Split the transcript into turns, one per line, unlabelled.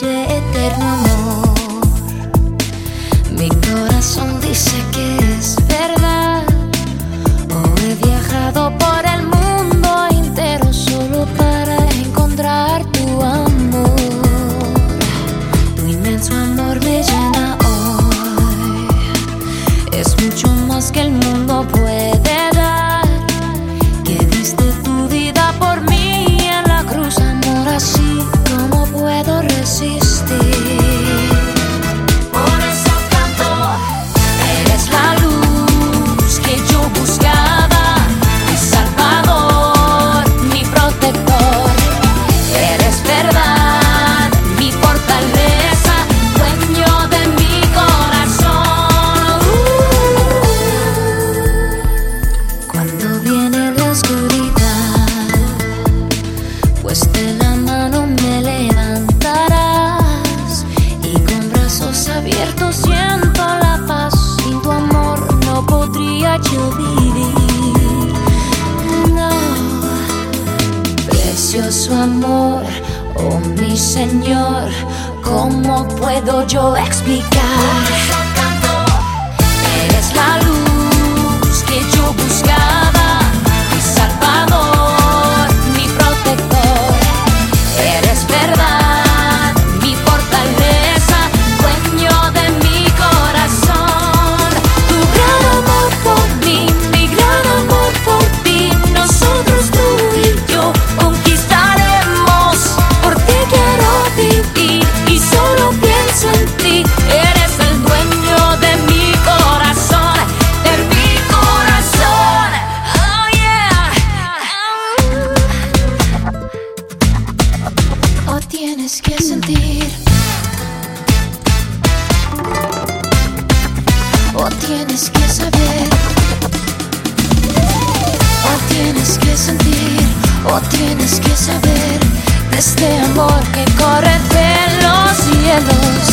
eterno amor. Mi corazón dice que es su amor, oh mi Señor, ¿cómo puedo yo explicar? Eres la luz. tienes que sentir. O tienes que saber. O tienes que sentir. O tienes que saber. De este amor que corre de los cielos.